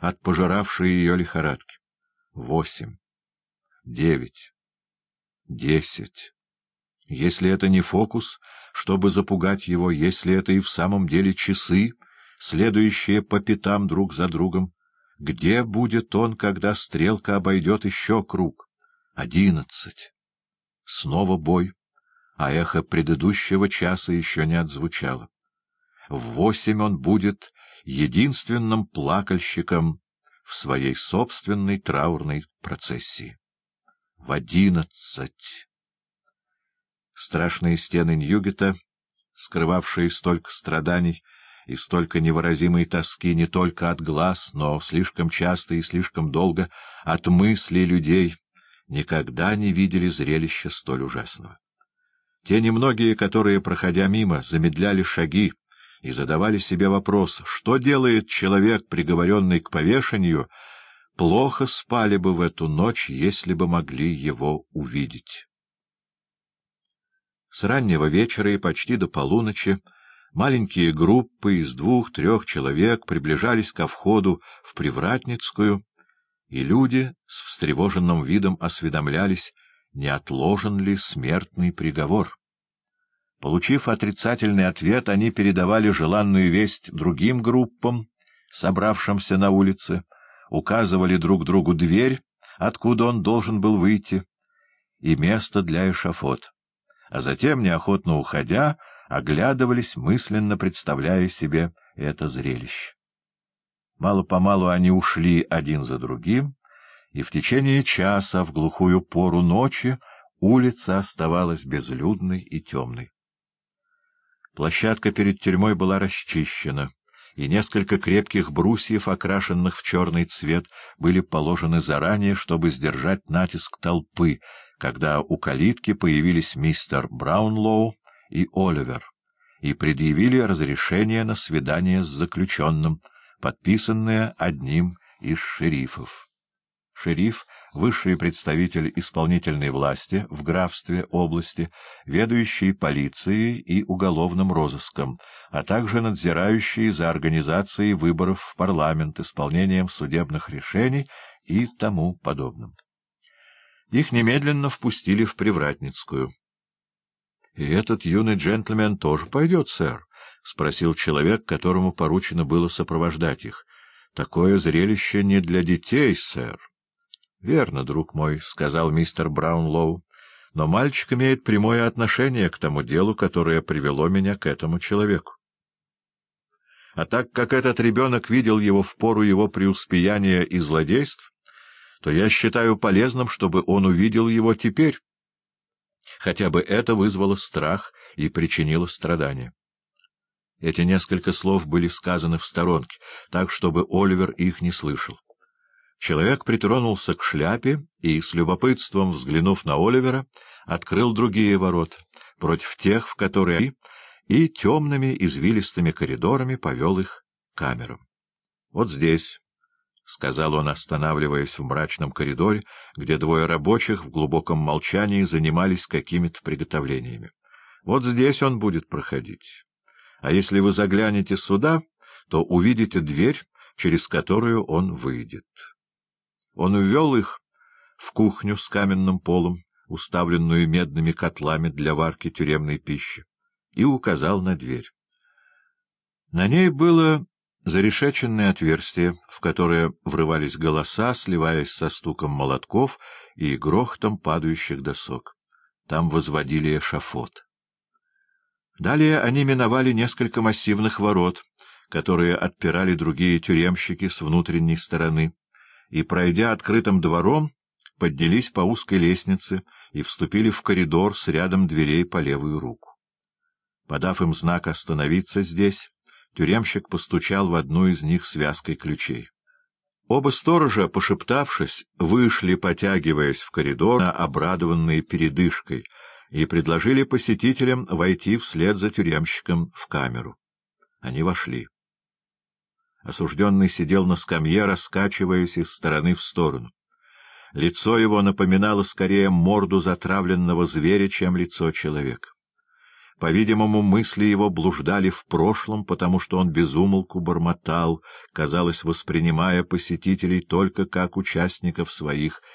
от пожиравшей ее лихорадки. Восемь. Девять. Десять. Если это не фокус, чтобы запугать его, если это и в самом деле часы, следующие по пятам друг за другом, где будет он, когда стрелка обойдет еще круг? Одиннадцать. Снова бой, а эхо предыдущего часа еще не отзвучало. В восемь он будет единственным плакальщиком в своей собственной траурной процессии. В одиннадцать. Страшные стены Ньюгета, скрывавшие столько страданий и столько невыразимой тоски не только от глаз, но слишком часто и слишком долго от мыслей людей, никогда не видели зрелища столь ужасного. Те немногие, которые, проходя мимо, замедляли шаги, и задавали себе вопрос, что делает человек, приговоренный к повешению, плохо спали бы в эту ночь, если бы могли его увидеть. С раннего вечера и почти до полуночи маленькие группы из двух-трех человек приближались ко входу в Привратницкую, и люди с встревоженным видом осведомлялись, не отложен ли смертный приговор. Получив отрицательный ответ, они передавали желанную весть другим группам, собравшимся на улице, указывали друг другу дверь, откуда он должен был выйти, и место для эшафот. А затем, неохотно уходя, оглядывались, мысленно представляя себе это зрелище. Мало-помалу они ушли один за другим, и в течение часа в глухую пору ночи улица оставалась безлюдной и темной. Площадка перед тюрьмой была расчищена, и несколько крепких брусьев, окрашенных в черный цвет, были положены заранее, чтобы сдержать натиск толпы, когда у калитки появились мистер Браунлоу и Оливер, и предъявили разрешение на свидание с заключенным, подписанное одним из шерифов. Шериф высший представитель исполнительной власти в графстве области, ведущий полицией и уголовным розыском, а также надзирающий за организацией выборов в парламент, исполнением судебных решений и тому подобным. Их немедленно впустили в Привратницкую. — И этот юный джентльмен тоже пойдет, сэр? — спросил человек, которому поручено было сопровождать их. — Такое зрелище не для детей, сэр. — Верно, друг мой, — сказал мистер Браунлоу, — но мальчик имеет прямое отношение к тому делу, которое привело меня к этому человеку. А так как этот ребенок видел его в пору его преуспеяния и злодейств, то я считаю полезным, чтобы он увидел его теперь. Хотя бы это вызвало страх и причинило страдания. Эти несколько слов были сказаны в сторонке, так, чтобы Оливер их не слышал. Человек притронулся к шляпе и, с любопытством взглянув на Оливера, открыл другие ворота, против тех, в которые и темными извилистыми коридорами повел их камерам. — Вот здесь, — сказал он, останавливаясь в мрачном коридоре, где двое рабочих в глубоком молчании занимались какими-то приготовлениями. — Вот здесь он будет проходить. А если вы заглянете сюда, то увидите дверь, через которую он выйдет. Он ввел их в кухню с каменным полом, уставленную медными котлами для варки тюремной пищи, и указал на дверь. На ней было зарешеченное отверстие, в которое врывались голоса, сливаясь со стуком молотков и грохотом падающих досок. Там возводили эшафот. Далее они миновали несколько массивных ворот, которые отпирали другие тюремщики с внутренней стороны, и, пройдя открытым двором, поднялись по узкой лестнице и вступили в коридор с рядом дверей по левую руку. Подав им знак «Остановиться здесь», тюремщик постучал в одну из них связкой ключей. Оба сторожа, пошептавшись, вышли, потягиваясь в коридор, обрадованные передышкой, и предложили посетителям войти вслед за тюремщиком в камеру. Они вошли. Осужденный сидел на скамье, раскачиваясь из стороны в сторону. Лицо его напоминало скорее морду затравленного зверя, чем лицо человека. По-видимому, мысли его блуждали в прошлом, потому что он безумолку бормотал, казалось, воспринимая посетителей только как участников своих